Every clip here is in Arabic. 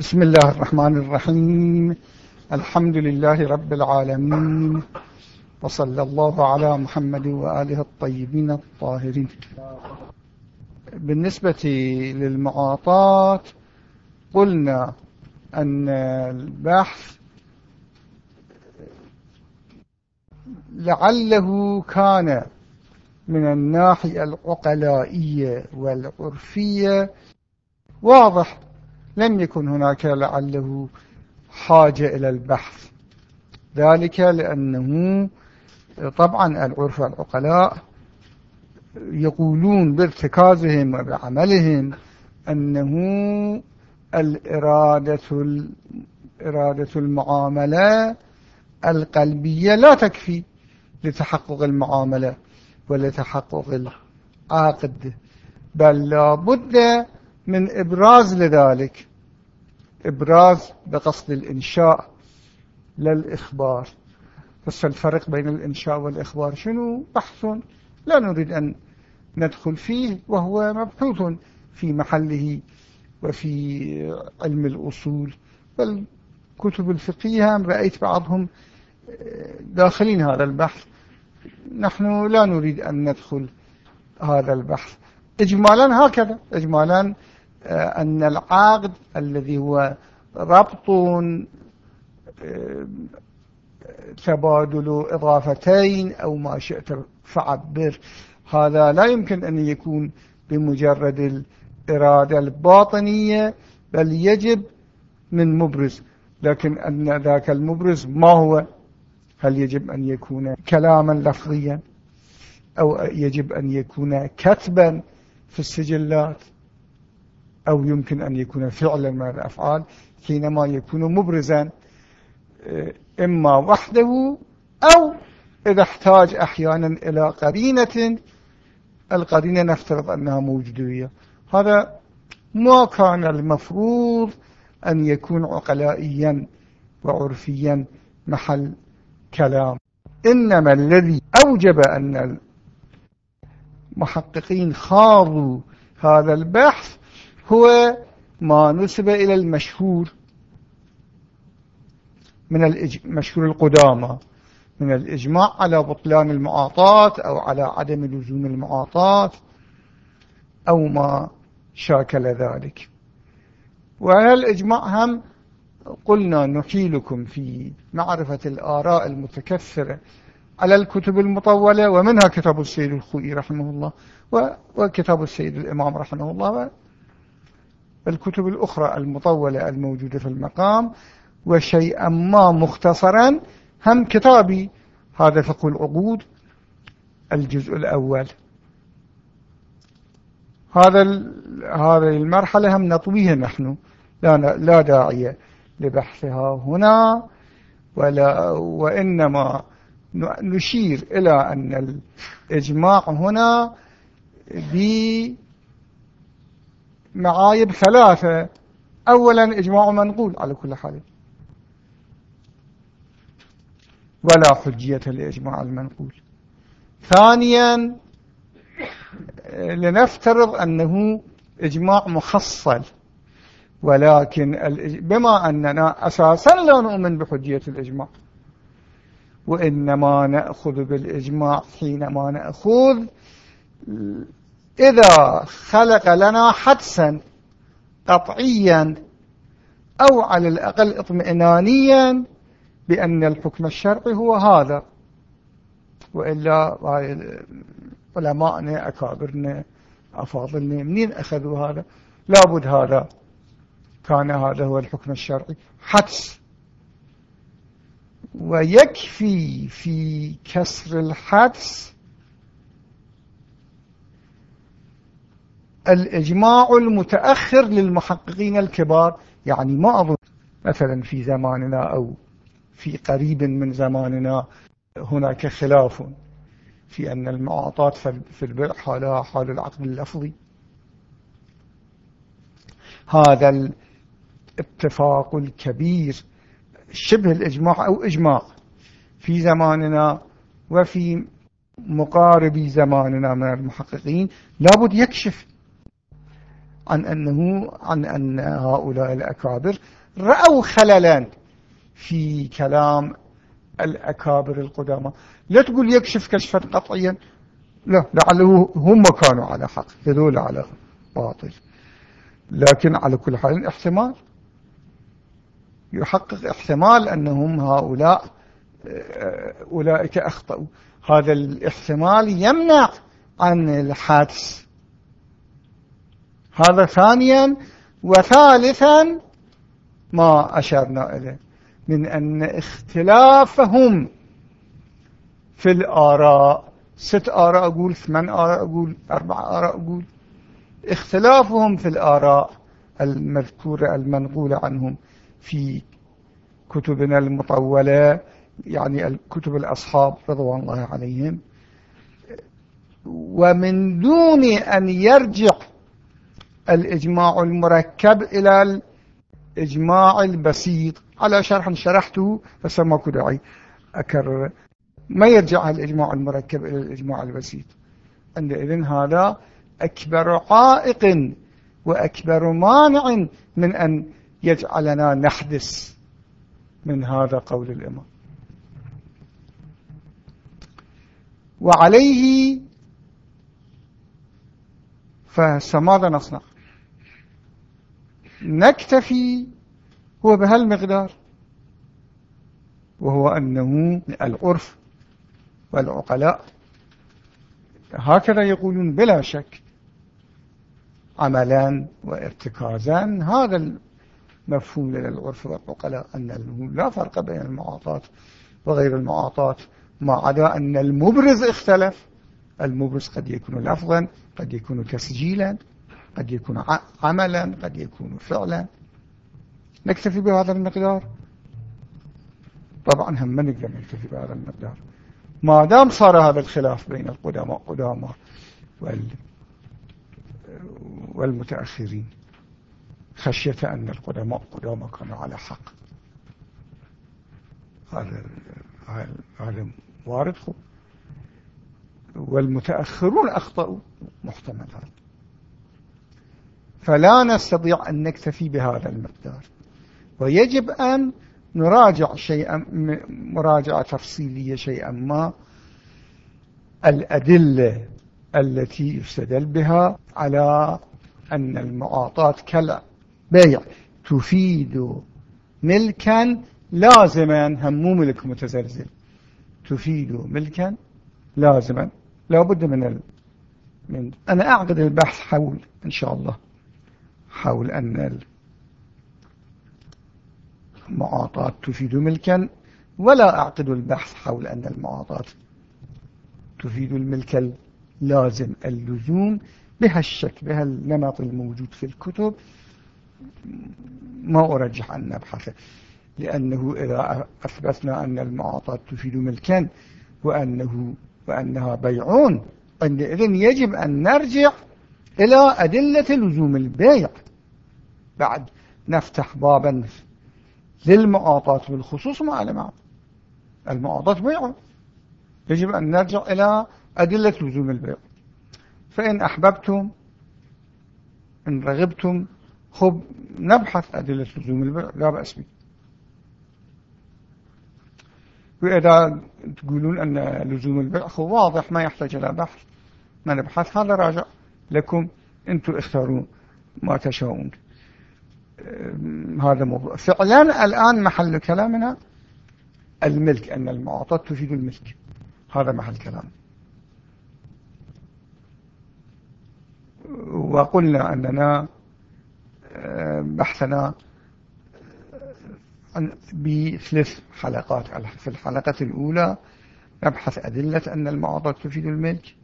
بسم الله الرحمن الرحيم. الحمد لله رب العالمين. وصلى الله على محمد وآله الطيبين الطاهرين. بالنسبة للمعاطات قلنا أن البحث لعله كان من الناحية العقلائية والعرفية. واضح لم يكن هناك لعله حاجة إلى البحث. ذلك لأنه طبعا العرف والعقلاء يقولون بارتكازهم وبعملهم أنه الإرادة إرادة المعاملة القلبية لا تكفي لتحقق المعاملة ولتحقق العقد بل لا بد من إبراز لذلك إبراز بقصد الإنشاء للإخبار. بس الفرق بين الإنشاء والإخبار شنو؟ بحث لا نريد أن ندخل فيه وهو مبحوث في محله وفي علم الأصول. بل كتب الفقهية رأيت بعضهم داخلين هذا البحث. نحن لا نريد أن ندخل هذا البحث. إجمالا هكذا إجمالا آه، أن العقد الذي هو ربط آه، تبادل إضافتين أو ما شئت فعبر. هذا لا يمكن أن يكون بمجرد الإرادة الباطنية بل يجب من مبرز. لكن أن ذاك المبرز ما هو؟ هل يجب أن يكون كلاما لفظيا؟ أو يجب أن يكون كتبا في السجلات؟ أو يمكن أن يكون فعلا من الأفعال حينما يكون مبرزا آه، إما وحده أو إذا احتاج أحيانا إلى قرينة القرينة نفترض أنها موجودة هذا ما كان المفروض أن يكون عقلائيا وعرفيا محل كلام. إنما الذي أوجب أن المحققين خاضوا هذا البحث هو ما نسب إلى المشهور من المشهور القدامى من الإجماع على بطلان المعاطات أو على عدم لزوم المعاطات أو ما شاكل ذلك. وهذا الإجماع هم قلنا نحيلكم في معرفة الآراء المتكثرة على الكتب المطولة ومنها كتاب السيد الخوئي رحمه الله وكتاب السيد الإمام رحمه الله والكتب الأخرى المطولة الموجودة في المقام وشيئا ما مختصرا هم كتابي. هذا فقه العقود الجزء الأول. هذا هذه المرحلة هم نطويها نحن. لا لا داعي لبحثها هنا ولا وإنما نشير إلى أن الإجماع هنا بمعايب ثلاثة. أولا إجماع منقول على كل حال. ولا حجية لإجماع المنقول. ثانيا لنفترض أنه إجماع محصل ولكن بما أننا أساسا لا نؤمن بحجية الإجماع. وإنما نأخذ بالإجماع حينما نأخذ إذا خلق لنا حدسا قطعيا أو على الأقل اطمئنانيا بأن الحكم الشرعي هو هذا. وإلا علماءنا أكابرنا أفاضلنا منين أخذوا هذا؟ لابد هذا. كان هذا هو الحكم الشرعي. حدس. ويكفي في كسر الحدس الإجماع المتأخر للمحققين الكبار. يعني ما أظن مثلا في زماننا أو في قريب من زماننا هناك خلاف في أن المعاطات في البيع حالها حال العقد اللفظي. هذا الاتفاق الكبير شبه الإجماع أو إجماع في زماننا وفي مقارب زماننا من المحققين. لابد يكشف عن أنه عن أن هؤلاء الأكابر رأوا خللا في كلام الأكابر القدامى. لا تقول يكشف كشفا قطعيا. لا لعله هم كانوا على حق. هذول على باطل. لكن على كل حال احتمال يحقق احتمال أنهم هؤلاء أولئك أخطأوا. هذا الاحتمال يمنع عن الحدس هذا ثانيا وثالثا ما أشرنا إليه من أن اختلافهم في الآراء. ست آراء أقول ثمان آراء أقول أربع آراء أقول. اختلافهم في الآراء المذكورة المنقولة عنهم في كتبنا المطولة يعني الكتب الأصحاب رضوان الله عليهم. ومن دون أن يرجع الإجماع المركب إلى الإجماع البسيط. على شرح شرحته فسمى داعي أكرر. ما يرجع الإجماع المركب إلى الإجماع البسيط؟ عندئذ هذا أكبر عائق وأكبر مانع من أن يجعلنا نحدث من هذا قول الإمام. وعليه فماذا نصنع؟ نكتفي هو بهالمقدار وهو أنه العرف والعقلاء هكذا يقولون بلا شك عملا وارتكازا. هذا المفهوم للعرف والعقلاء أنه لا فرق بين المعاطات وغير المعاطات ما عدا أن المبرز اختلف. المبرز قد يكون لفظا قد يكون تسجيلا. قد يكون عملا قد يكون فعلا. نكتفي بهذا المقدار؟ طبعا هم ما نقدر نكتفي بهذا المقدار. ما دام صار هذا الخلاف بين القدماء قدامى وال والمتأخرين خشية أن القدماء قدامى كانوا على حق. هذا هذا وارد والمتأخرون أخطأوا محتمل هذا فلا نستطيع أن نكتفي بهذا المقدار. ويجب أن نراجع شيئا مراجعة تفصيلية شيئا ما. الأدلة التي يستدل بها على أن المعاطاة كالبيع تفيد ملكا لازما همو ملك متزلزل. تفيد ملكا لازما لا بد من ال... من أنا أعقد البحث حول إن شاء الله. حول أن المعاطاة تفيد ملكا ولا أعقد البحث حول أن المعاطاة تفيد الملك اللازم اللزوم بهالشكل بهالنمط الموجود في الكتب. ما أرجح أن نبحثه لأنه إذا أثبتنا أن المعاطاة تفيد ملكا وأنه وأنها بيعون عندئذ يجب أن نرجع إلى أدلة لزوم البيع. بعد نفتح بابا للمعاطاة بالخصوص مع المعنى المعاطاة بيع يجب أن نرجع إلى أدلة لزوم البيع. فإن أحببتم إن رغبتم خب نبحث أدلة لزوم البيع. لا بأس به. وإذا تقولون أن لزوم البيع هو واضح ما يحتاج إلى بحث. ما نبحث هذا راجع. لكم أنتم اختارون ما تشاءون. هذا موضوع. فعلا الآن محل كلامنا الملك أن المعاطاة تفيد الملك. هذا محل كلام. وقلنا أننا بحثنا بثلاث حلقات. في الحلقة الأولى نبحث أدلة أن المعاطاة تفيد الملك.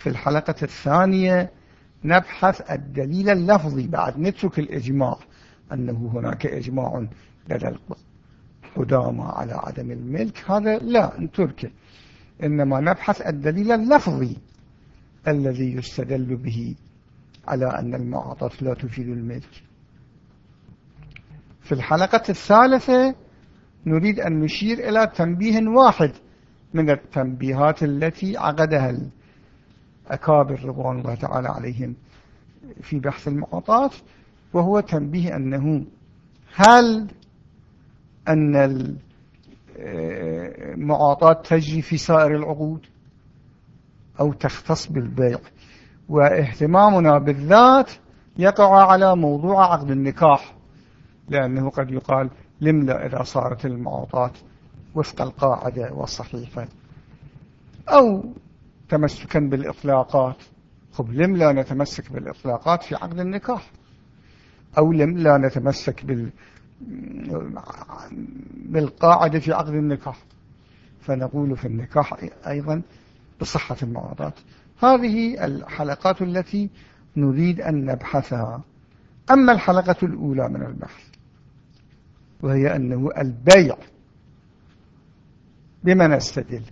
في الحلقة الثانية نبحث الدليل اللفظي بعد نترك الإجماع أنه هناك إجماع لدى القدامى على عدم الملك. هذا لا نتركه إنما نبحث الدليل اللفظي الذي يستدل به على أن المعاطاة لا تفيد الملك. في الحلقة الثالثة نريد أن نشير إلى تنبيه واحد من التنبيهات التي عقدها الأكابر رضوان الله تعالى عليهم في بحث المعاطات وهو تنبيه أنه هل أن المعاطات تجري في سائر العقود أو تختص بالبيع واهتمامنا بالذات يقع على موضوع عقد النكاح لأنه قد يقال لملأ إذا صارت المعاطات وفق القاعدة والصحيحة أو تمسكا بالإطلاقات. خب لم لا نتمسك بالإطلاقات في عقد النكاح؟ أو لم لا نتمسك بال بالقاعدة في عقد النكاح؟ فنقول في النكاح أيضا بصحة المعاضات هذه الحلقات التي نريد أن نبحثها. أما الحلقة الأولى من البحث وهي أنه البيع بما نستدل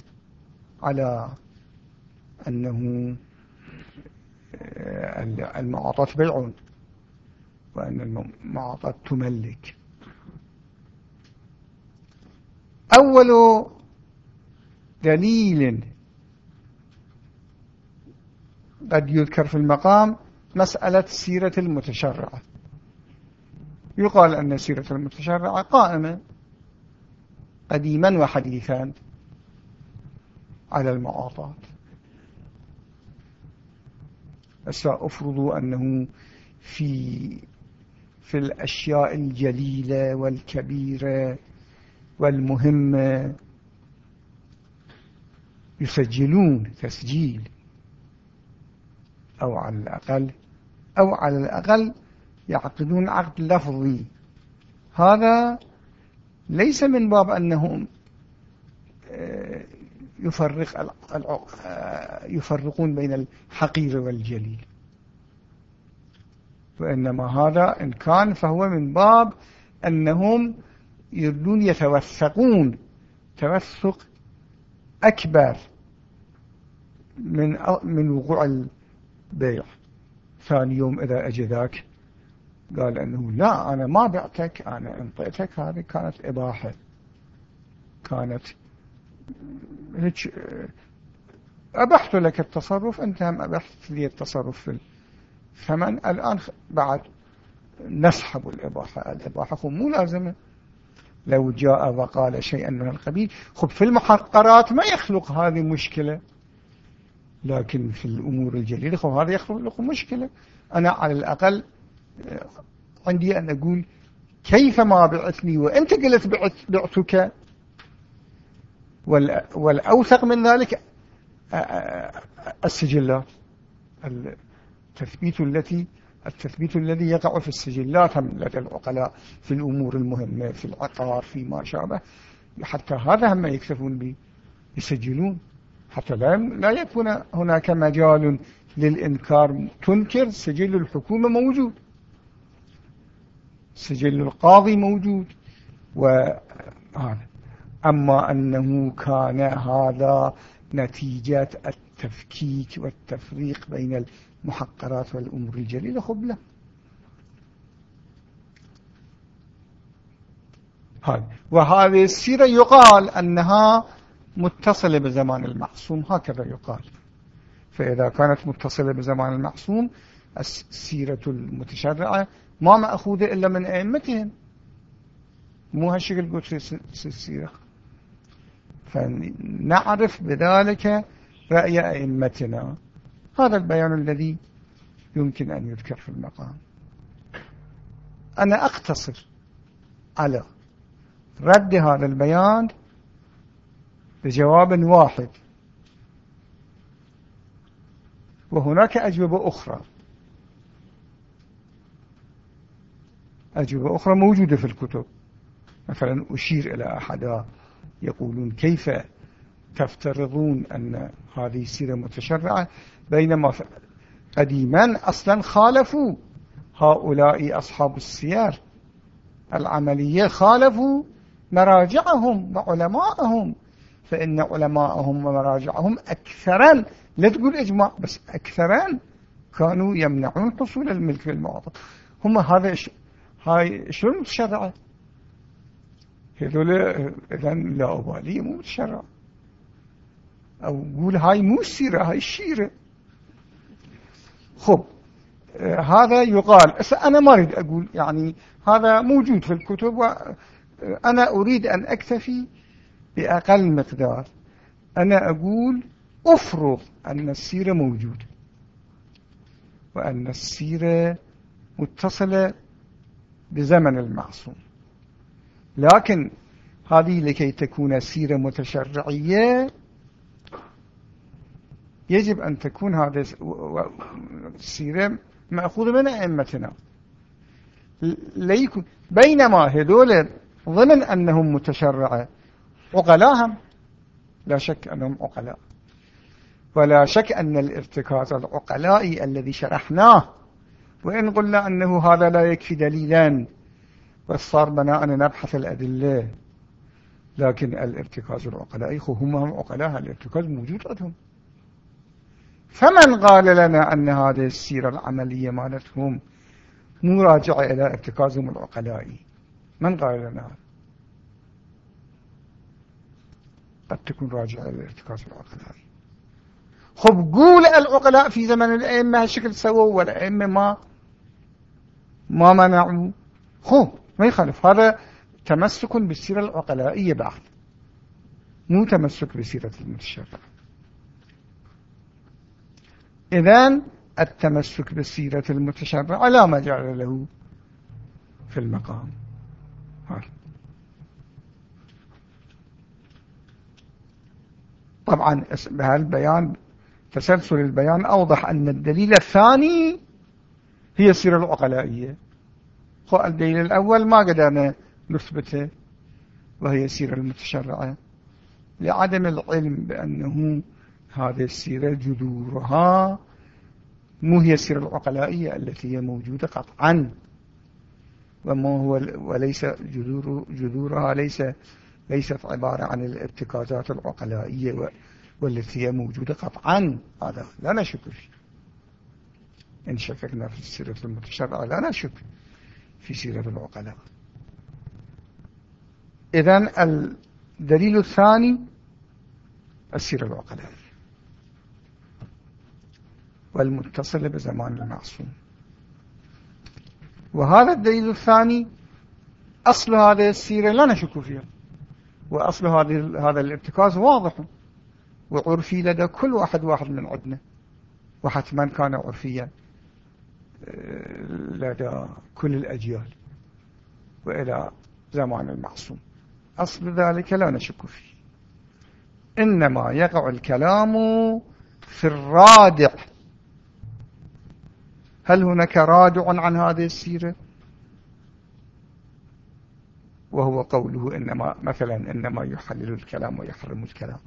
على أنه آه، المعاطات بيع وأن المعاطات تملك. أول دليل قد يذكر في المقام مسألة سيرة المتشرعة. يقال أن سيرة المتشرعة قائمة قديما وحديثا على المعاطات أفرضوا أنه في في الأشياء الجليلة والكبيرة والمهمة يسجلون تسجيل أو على الأقل أو على الأقل يعقدون عقد لفظي. هذا ليس من باب أنهم آه، يفرق آه، يفرقون بين الحقير والجليل. وإنما هذا إن كان فهو من باب أنهم يريدون يتوثقون. توثق أكبر من من وقوع البيع. ثاني يوم إذا أجي ذاك قال أنه لا أنا ما بعتك أنا أنطيتك هذه كانت إباحة. كانت أبحت لك التصرف أنت هم أبحت لي التصرف في الثمن الآن بعد نسحب الإباحة الإباحة مو لازمة. لو جاء وقال شيئا من القبيل خب في المحقرات ما يخلق هذه مشكلة. لكن في الأمور الجليلة خب هذا يخلق مشكلة. أنا على الأقل عندي أن أقول كيف ما بعتني وأنت قلت بعت بعتك والأوثق من ذلك السجلات التثبيت التي التثبيت الذي يقع في السجلات لدى العقلاء في الأمور المهمة في العقار في ما شابه. حتى هذا هم يكتفون به يسجلون. حتى لا لا يكون هناك مجال للإنكار. تنكر سجل الحكومة موجود. سجل القاضي موجود. وهذا أما أنه كان هذا نتيجة التفكيك والتفريق بين المحقرات والأمور الجليلة. خبلة وهذه السيرة يقال أنها متصلة بزمان المعصوم. هكذا يقال. فإذا كانت متصلة بزمان المعصوم السيرة المتشرعة ما مأخوذة إلا من أئمتهم. مو هالشكل قلت في السيرة. فنعرف بذلك رأي أئمتنا. هذا البيان الذي يمكن أن يذكر في المقام. أنا أقتصر على رد هذا البيان بجواب واحد. وهناك أجوبة أخرى. أجوبة أخرى موجودة في الكتب. مثلا أشير إلى أحدها يقولون كيف تفترضون أن هذه السيرة متشرعة؟ بينما قديما أصلا خالفوا هؤلاء أصحاب السير العملية خالفوا مراجعهم وعلماءهم فإن علماءهم ومراجعهم أكثرا لا تقول إجماع بس أكثرا كانوا يمنعون حصول الملك في المواطن هم هذا هاي شلون متشرعة؟ هذول إذا لا أبالي مو متشرع أو قول هاي مو السيرة هاي الشيرة خب هذا يقال أنا ما أريد أقول يعني هذا موجود في الكتب وأنا أريد أن أكتفي بأقل مقدار. أنا أقول أفرض أن السيرة موجودة وأن السيرة متصلة بزمن المعصوم. لكن هذه لكي تكون سيرة متشرعية يجب أن تكون هذه السيرة مأخوذة من أئمتنا. ليكن بينما هذول ضمن أنهم متشرعة عقلاهم لا شك أنهم عقلاء. ولا شك أن الارتكاز العقلائي الذي شرحناه وإن قلنا أنه هذا لا يكفي دليلا بس صار بنا أن نبحث الأدلة. لكن الارتكاز العقلائي هم هم عقلاء الارتكاز موجود عندهم. فمن قال لنا أن هذه السيرة العملية مالتهم مو راجعة إلى ارتكازهم العقلائي من قال لنا؟ قد تكون راجعة إلى الارتكاز العقلائي خب قول العقلاء في زمن الأئمة هالشكل سووا والأئمة ما ما منعوا. خب ما يخالف. هذا تمسك بالسيرة العقلائية بعد. مو تمسك بسيرة المتشرع إذن التمسك بالسيرة المتشرع لا مجال له في المقام. طبعا بهالبيان تسلسل البيان أوضح أن الدليل الثاني هي السيرة العقلائية. الدليل الأول ما قدرنا نثبته. وهي السيرة المتشرعة. لعدم العلم بأنه هذه السيرة جذورها مو هي السيرة العقلائية التي هي موجودة قطعا. وما هو وليس جذور جذورها ليس ليست عبارة عن الارتكازات العقلائية والتي هي موجودة قطعا. هذا لا نشك فيه. إن شككنا في السيرة المتشرعة لا نشك. في سيرة العقلاء. إذن الدليل الثاني السيرة العقلاء. والمتصلة بزمان المعصوم. وهذا الدليل الثاني أصل هذه السيرة لا نشك فيها. وأصل هذا الارتكاز واضح. وعرفي لدى كل واحد واحد من عندنا وحتما كان عرفيا. لدى كل الأجيال وإلى زمان المعصوم. أصل ذلك لا نشك فيه. إنما يقع الكلام في الرادع. هل هناك رادع عن هذه السيرة؟ وهو قوله إنما مثلا إنما يحلل الكلام ويحرم الكلام.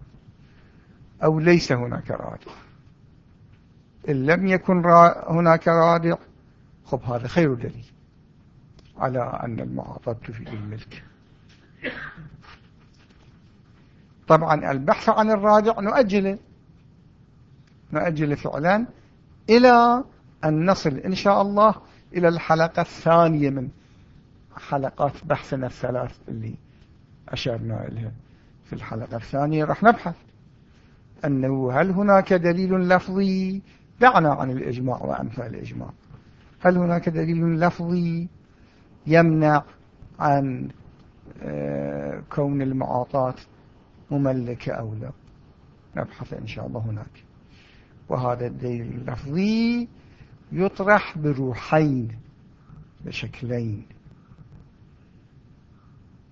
أو ليس هناك رادع. إن لم يكن هناك رادع خب هذا خير دليل على أن المعاطاة تفيد الملك طبعا البحث عن الراجع نؤجله نؤجله فعلا إلى أن نصل إن شاء الله إلى الحلقة الثانية من حلقات بحثنا الثلاث اللي أشرنا إليها. في الحلقة الثانية راح نبحث أنه هل هناك دليل لفظي دعنا عن الإجماع وأمثال الإجماع. هل هناك دليل لفظي يمنع عن آه، كون المعاطاة مملكة أو لا؟ نبحث إن شاء الله هناك. وهذا الدليل اللفظي يطرح بروحين بشكلين.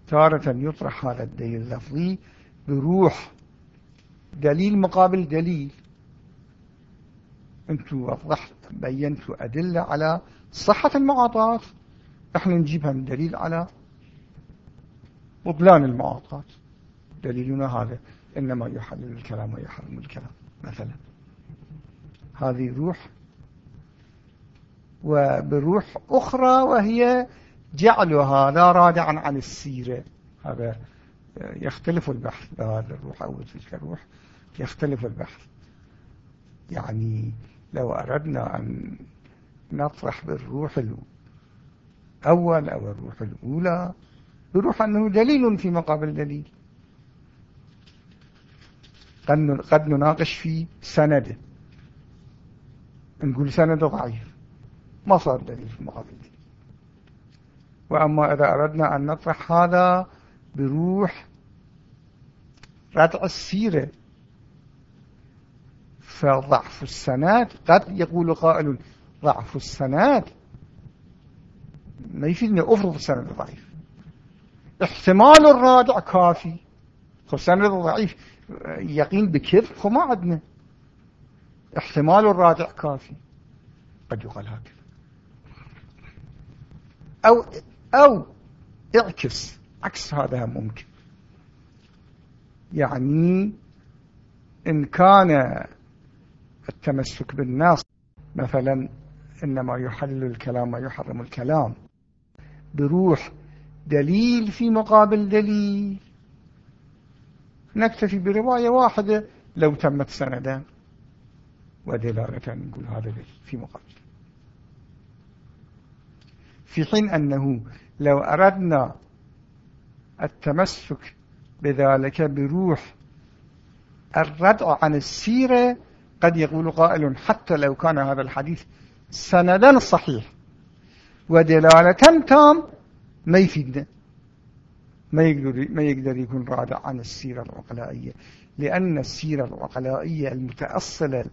تارة يطرح هذا الدليل اللفظي بروح. دليل مقابل دليل. أنتوا وضحت بينتوا أدلة على صحة المعاطاة إحنا نجيبها من دليل على بطلان المعاطاة دليلنا هذا إنما يحلل الكلام ويحرم الكلام مثلا. هذه روح وبروح أخرى وهي جعل هذا رادعا عن السيرة. هذا يختلف البحث بهذا الروح أو تلك الروح يختلف البحث. يعني لو أردنا أن نطرح بالروح الأول أو الروح الأولى بروح أنه دليل في مقابل دليل. قد نناقش في سند. نقول سند ضعيف ما صار دليل في المقابل وأما إذا أردنا أن نطرح هذا بروح ردع السيرة فضعف السناد قد يقول قائل ضعف السناد ما يفيدني أفرض السند ضعيف. احتمال الرادع كافي. السند ضعيف. يقين بكذب؟ فما عندنا. احتمال الرادع كافي. قد يقال هكذا. أو, أو اعكس. عكس هذا ممكن. يعني إن كان التمسك بالنص. مثلا إنما يحلل الكلام ويحرم الكلام. بروح دليل في مقابل دليل. نكتفي برواية واحدة لو تمت سندا. ودلالة نقول هذا في مقابل. في حين أنه لو أردنا التمسك بذلك بروح الردع عن السيرة قد يقول قائل حتى لو كان هذا الحديث سندا صحيح. ودلالة تام ما يفيدنا ما يقدر, ما يقدر يكون رادع عن السيرة العقلائية. لأن السيرة العقلائية المتأصلة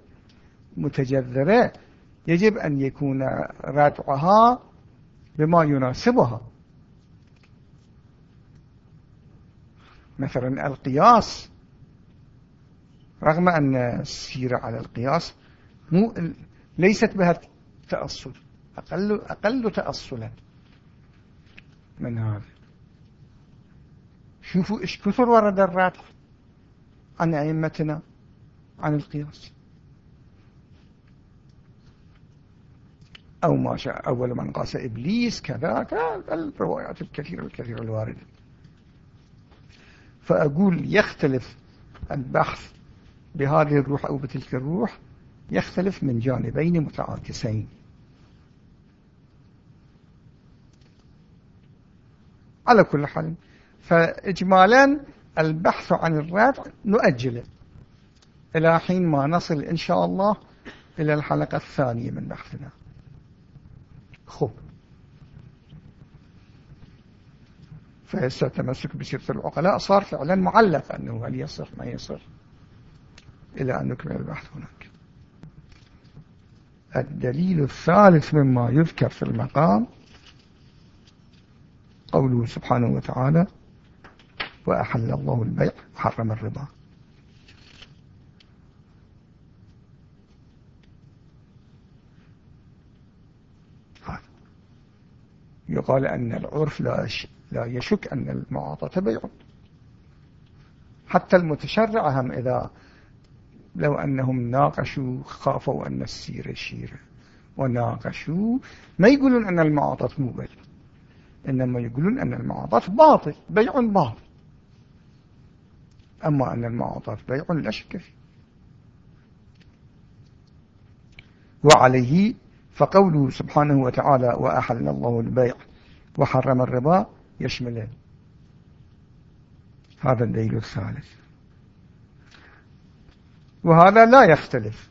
المتجذرة يجب أن يكون رادعها بما يناسبها. مثلا القياس رغم أن السيرة على القياس مو ليست بها تأصل أقل, أقل تأصلا. من هذا؟ شوفوا إيش كثر ورد الرادع عن أئمتنا عن القياس. أو ما شاء أول من قاس إبليس كذا الروايات الكثيرة الكثيرة الواردة. فأقول يختلف البحث بهذه الروح أو بتلك الروح يختلف من جانبين متعاكسين. على كل حال فإجمالا البحث عن الرادع نؤجله إلى حين ما نصل إن شاء الله إلى الحلقة الثانية من بحثنا. خب. فهسه التمسك بسيرة العقلاء. صار فعلا معلق أنه هل يصح ما يصح؟ إلى أن نكمل البحث هناك. الدليل الثالث مما يذكر في المقام قوله سبحانه وتعالى وأحل الله البيع وحرم الربا. يقال أن العرف لا لا يشك أن المعاطة بيع. حتى المتشرع هم إذا لو أنهم ناقشوا خافوا أن السيرة شيرة وناقشوا. ما يقولون أن المعاطة مو بيع إنما يقولون أن المعاطاة باطل بيع باطل. أما أن المعاطاة بيع لا شك فيه. وعليه فقوله سبحانه وتعالى وأحل الله البيع وحرم الربا يشمل هذا الدليل الثالث. وهذا لا يختلف.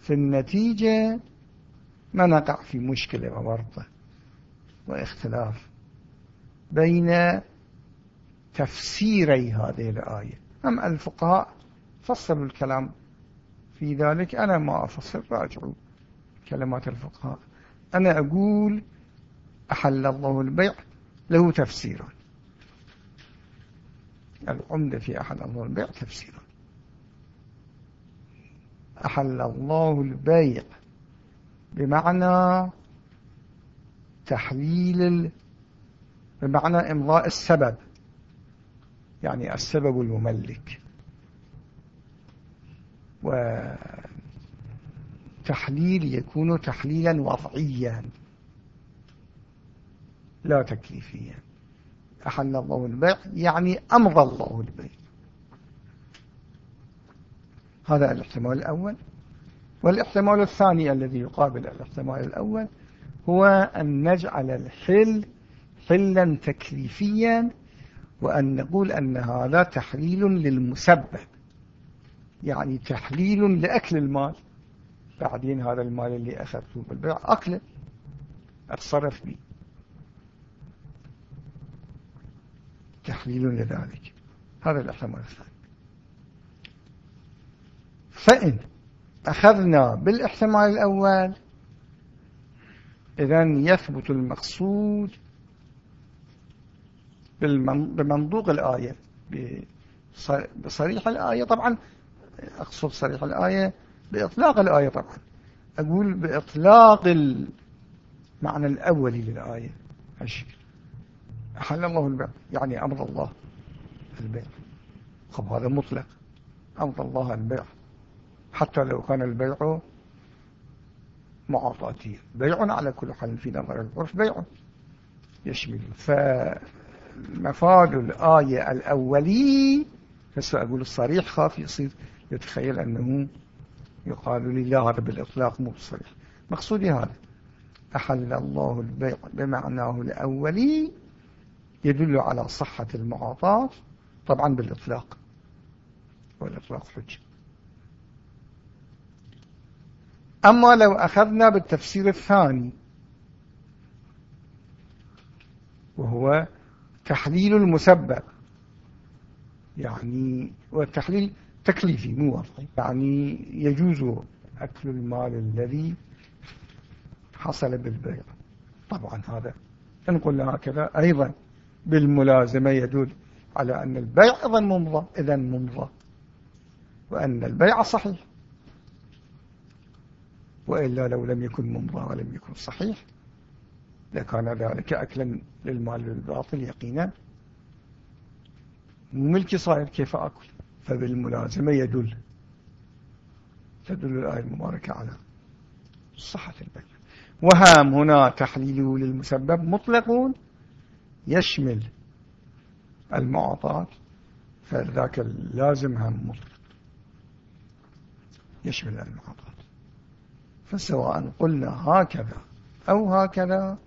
في النتيجة ما نقع في مشكلة وورطة واختلاف بين تفسيري هذه الآية. أم الفقهاء فصلوا الكلام في ذلك؟ أنا ما أفصل راجعوا كلمات الفقهاء. أنا أقول أحل الله البيع له تفسير العمدة في أحل الله البيع تفسير أحل الله البيع بمعنى تحليل بمعنى إمضاء السبب يعني السبب المملك. وتحليل يكون تحليلا وضعيا لا تكليفيا. أحل الله البيع يعني أمضى الله البيع. هذا الاحتمال الأول. والاحتمال الثاني الذي يقابل الاحتمال الأول هو أن نجعل الحل حلا تكليفيا وأن نقول أن هذا تحليل للمسبب يعني تحليل لأكل المال. بعدين هذا المال اللي أخذته بالبيع أكله أتصرف به تحليل لذلك. هذا الاحتمال الثاني. فإن أخذنا بالإحتمال الأول إذا يثبت المقصود بمنطوق الآية بصريح الآية طبعا أقصد صريح الآية بإطلاق الآية طبعا. أقول بإطلاق المعنى الأولي للآية. هالشكل أحل الله البيع يعني أمر الله البيع؟ خب هذا مطلق. أمر الله البيع. حتى لو كان البيع معاطاتيا بيع على كل حال في نظر العرف بيع. يشمل. فمفاد الآية الأولي هسه أقول الصريح خاف يصير يتخيل أنه يقال لي لا هذا بالإطلاق مو بصريح. مقصودي هذا. أحل الله البيع بمعناه الأولي يدل على صحة المعاطاة طبعا بالإطلاق. والإطلاق حجة. أما لو أخذنا بالتفسير الثاني وهو تحليل المسبب يعني والتحليل تكليفي مو وضعي يعني يجوز أكل المال الذي حصل بالبيع. طبعا هذا قلنا هكذا أيضا بالملازمة يدل على أن البيع أيضا ممضى إذا ممضى وأن البيع صحيح. وإلا لو لم يكن ممضى ولم يكن صحيح لكان ذلك أكلا للمال بالباطل يقينا. ملكي صاير كيف أكل؟ فبالملازمة يدل تدل الآية المباركة على صحة البيع. وهام هنا تحليله للمسبب. مطلق يشمل المعطات فذاك اللازم هم مطلق يشمل المعطات فسواء قلنا هكذا أو هكذا.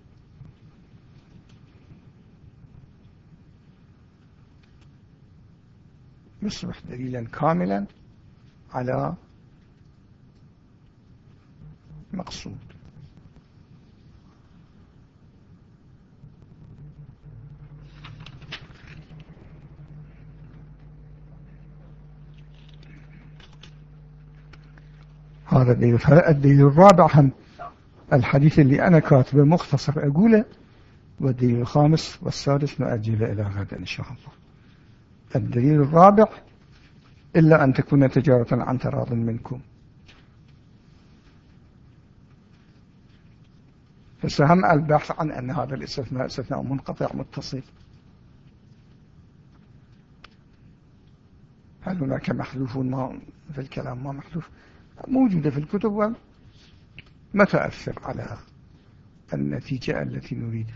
يصبح دليلا كاملا على مقصود. هذا الدليل. الدليل الرابع هم الحديث اللي أنا كاتبه مختصر أقوله والدليل الخامس والسادس نؤجله إلى غدا إن شاء الله. الدليل الرابع إلا أن تكون تجارة عن تراض منكم. فسهم البحث عن أن هذا الاستثناء استثناء منقطع متصل. هل هناك محذوف؟ ما في الكلام ما محذوف. موجودة في الكتب وما تأثر على النتيجة التي نريد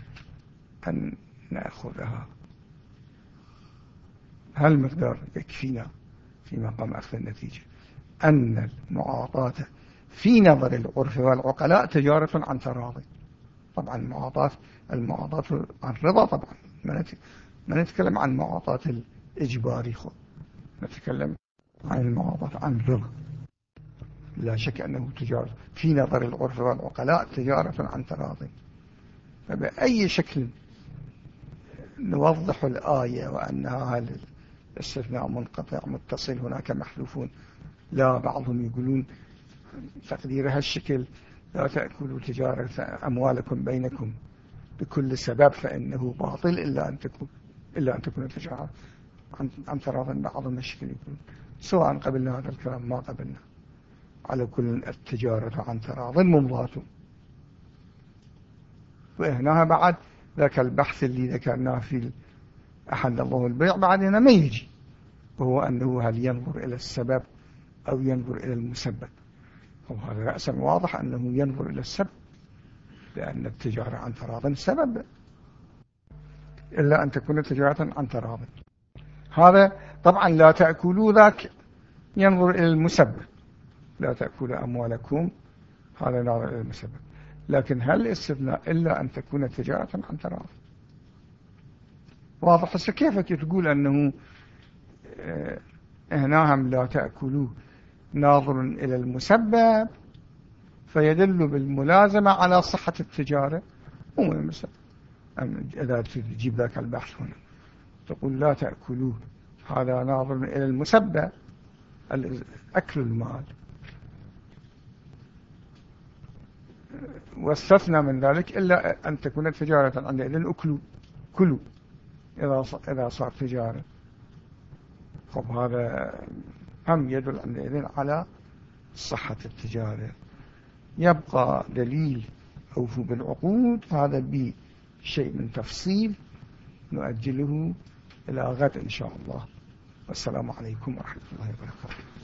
أن نأخذها. هل المقدار يكفينا في مقام أخذ النتيجة؟ أن المعاطاة في نظر العرف والعقلاء تجارة عن تراضي. طبعا المعاطاة المعاطاة عن رضا طبعا. ما نتكلم عن معاطاة الإجباري خو. نتكلم عن المعاطاة عن رضا. لا شك أنه تجارة. في نظر العرف والعقلاء تجارة عن تراضي. فبأي شكل نوضح الآية وأنها الاستثناء منقطع متصل هناك محذوفون لا بعضهم يقولون تقدير هالشكل لا تأكلوا تجارة أموالكم بينكم بكل سبب فإنه باطل إلا أن تكون إلا أن تكون تجارة عن عن تراض. بعضهم الشكل يقولون سواء قبلنا هذا الكلام ما قبلنا. على كل التجارة عن تراض ممضاة وهنا بعد ذاك البحث اللي ذكرناه في أحد الله البيع. بعد هنا ما يجي؟ وهو أنه هل ينظر إلى السبب أو ينظر إلى المسبب؟ وهذا رأسا واضح أنه ينظر إلى السبب لأن التجارة عن تراض سبب إلا أن تكون تجارة عن تراض. هذا طبعا لا تأكلوا ذاك. ينظر إلى المسبب. لا تأكلوا أموالكم. هذا إلى المسبب. لكن هل الاستثناء إلا أن تكون تجارة عن تراض واضح. هسه كيف تقول أنه آه، هناهم لا تأكلوه ناظر إلى المسبب فيدل بالملازمة على صحة التجارة. مو مثلا إذا تجيب ذاك البحث هنا. تقول لا تأكلوه. هذا ناظر إلى المسبة أكل المال. واستثنى من ذلك إلا أن تكون تجارة عندئذ أكلوا كلوا إذا إذا صار تجارة. طب هذا هم يدل عندئذ على صحة التجارة. يبقى دليل أوفوا بالعقود. هذا بشيء من تفصيل نؤجله إلى غد إن شاء الله. والسلام عليكم ورحمة الله وبركاته.